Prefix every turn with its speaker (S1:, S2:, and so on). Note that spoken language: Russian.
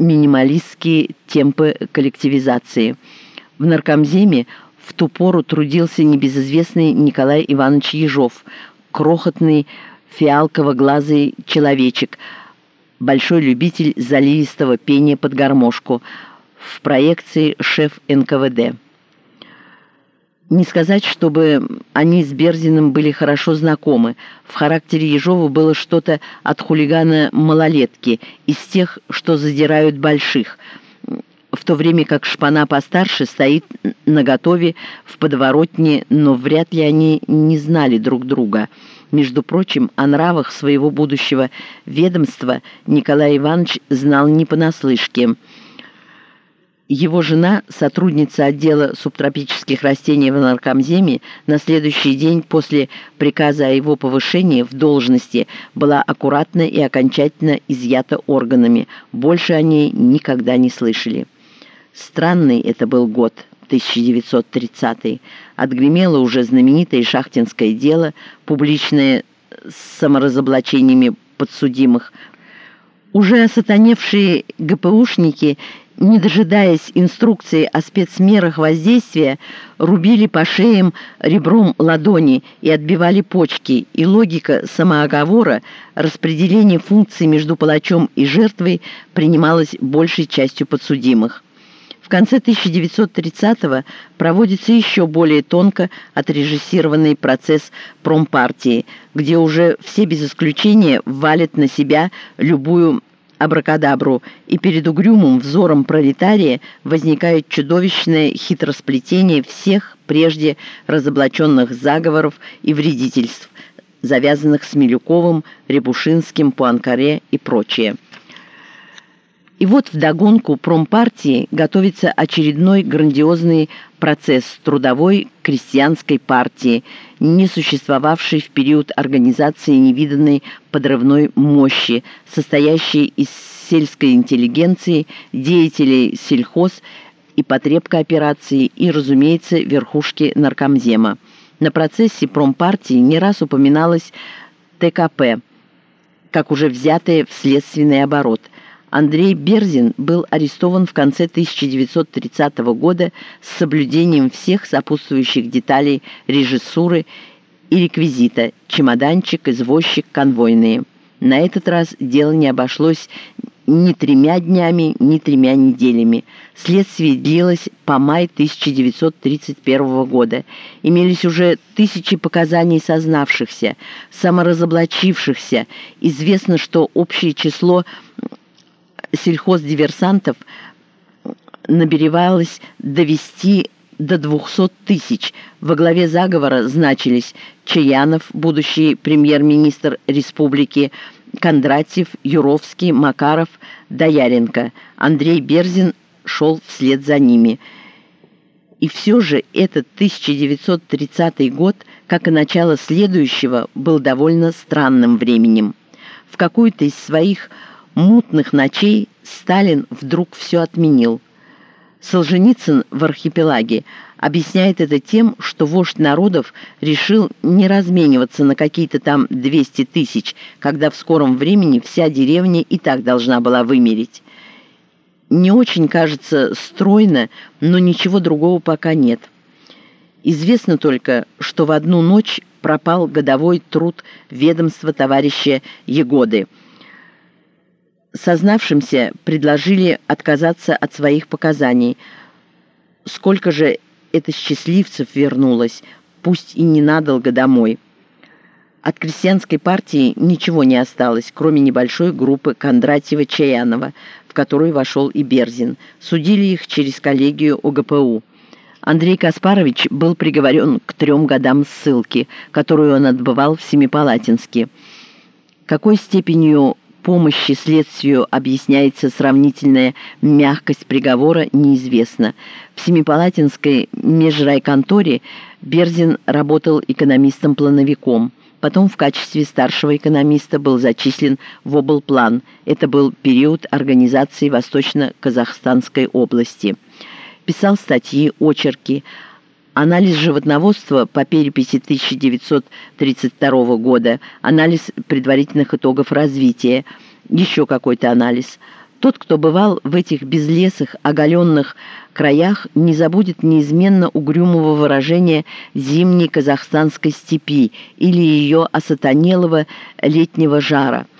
S1: минималистские темпы коллективизации. В наркомземе в ту пору трудился небезызвестный Николай Иванович Ежов, крохотный фиалково-глазый человечек, большой любитель заливистого пения под гармошку, в проекции «Шеф НКВД». Не сказать, чтобы они с Берзиным были хорошо знакомы. В характере Ежова было что-то от хулигана малолетки, из тех, что задирают больших, в то время как шпана постарше стоит наготове в подворотне, но вряд ли они не знали друг друга. Между прочим, о нравах своего будущего ведомства Николай Иванович знал не понаслышке – его жена, сотрудница отдела субтропических растений в наркомземе, на следующий день после приказа о его повышении в должности была аккуратно и окончательно изъята органами. Больше о ней никогда не слышали. Странный это был год, 1930 Отгремело уже знаменитое шахтинское дело, публичное с саморазоблачениями подсудимых. Уже осатаневшие ГПУшники не дожидаясь инструкции о спецмерах воздействия, рубили по шеям ребром ладони и отбивали почки, и логика самооговора, распределение функций между палачом и жертвой принималась большей частью подсудимых. В конце 1930-го проводится еще более тонко отрежиссированный процесс промпартии, где уже все без исключения валят на себя любую абракадабру, и перед угрюмым взором пролетария возникает чудовищное хитросплетение всех прежде разоблаченных заговоров и вредительств, завязанных с Милюковым, Рябушинским, Пуанкаре и прочее. И вот вдогонку промпартии готовится очередной грандиозный процесс трудовой крестьянской партии, не существовавшей в период организации невиданной подрывной мощи, состоящей из сельской интеллигенции, деятелей сельхоз и потребкооперации и, разумеется, верхушки наркомзема. На процессе промпартии не раз упоминалось ТКП, как уже взятое в следственный оборот – Андрей Берзин был арестован в конце 1930 года с соблюдением всех сопутствующих деталей режиссуры и реквизита – чемоданчик, извозчик, конвойные. На этот раз дело не обошлось ни тремя днями, ни тремя неделями. Следствие длилось по май 1931 года. Имелись уже тысячи показаний сознавшихся, саморазоблачившихся. Известно, что общее число сельхоздиверсантов наберевалось довести до 200 тысяч. Во главе заговора значились Чаянов, будущий премьер-министр республики, Кондратьев, Юровский, Макаров, Дояренко. Андрей Берзин шел вслед за ними. И все же этот 1930 год, как и начало следующего, был довольно странным временем. В какую-то из своих мутных ночей Сталин вдруг все отменил. Солженицын в «Архипелаге» объясняет это тем, что вождь народов решил не размениваться на какие-то там 200 тысяч, когда в скором времени вся деревня и так должна была вымереть. Не очень, кажется, стройно, но ничего другого пока нет. Известно только, что в одну ночь пропал годовой труд ведомства товарища Егоды – сознавшимся предложили отказаться от своих показаний. Сколько же это счастливцев вернулось, пусть и ненадолго домой. От крестьянской партии ничего не осталось, кроме небольшой группы Кондратьева-Чаянова, в которую вошел и Берзин. Судили их через коллегию ОГПУ. Андрей Каспарович был приговорен к трем годам ссылки, которую он отбывал в Семипалатинске. Какой степенью помощи следствию объясняется сравнительная мягкость приговора, неизвестно. В Семипалатинской межрайконторе Берзин работал экономистом-плановиком. Потом в качестве старшего экономиста был зачислен в облплан. Это был период организации Восточно-Казахстанской области. Писал статьи, очерки, Анализ животноводства по переписи 1932 года, анализ предварительных итогов развития, еще какой-то анализ. Тот, кто бывал в этих безлесых, оголенных краях, не забудет неизменно угрюмого выражения зимней казахстанской степи или ее осатанелого летнего жара –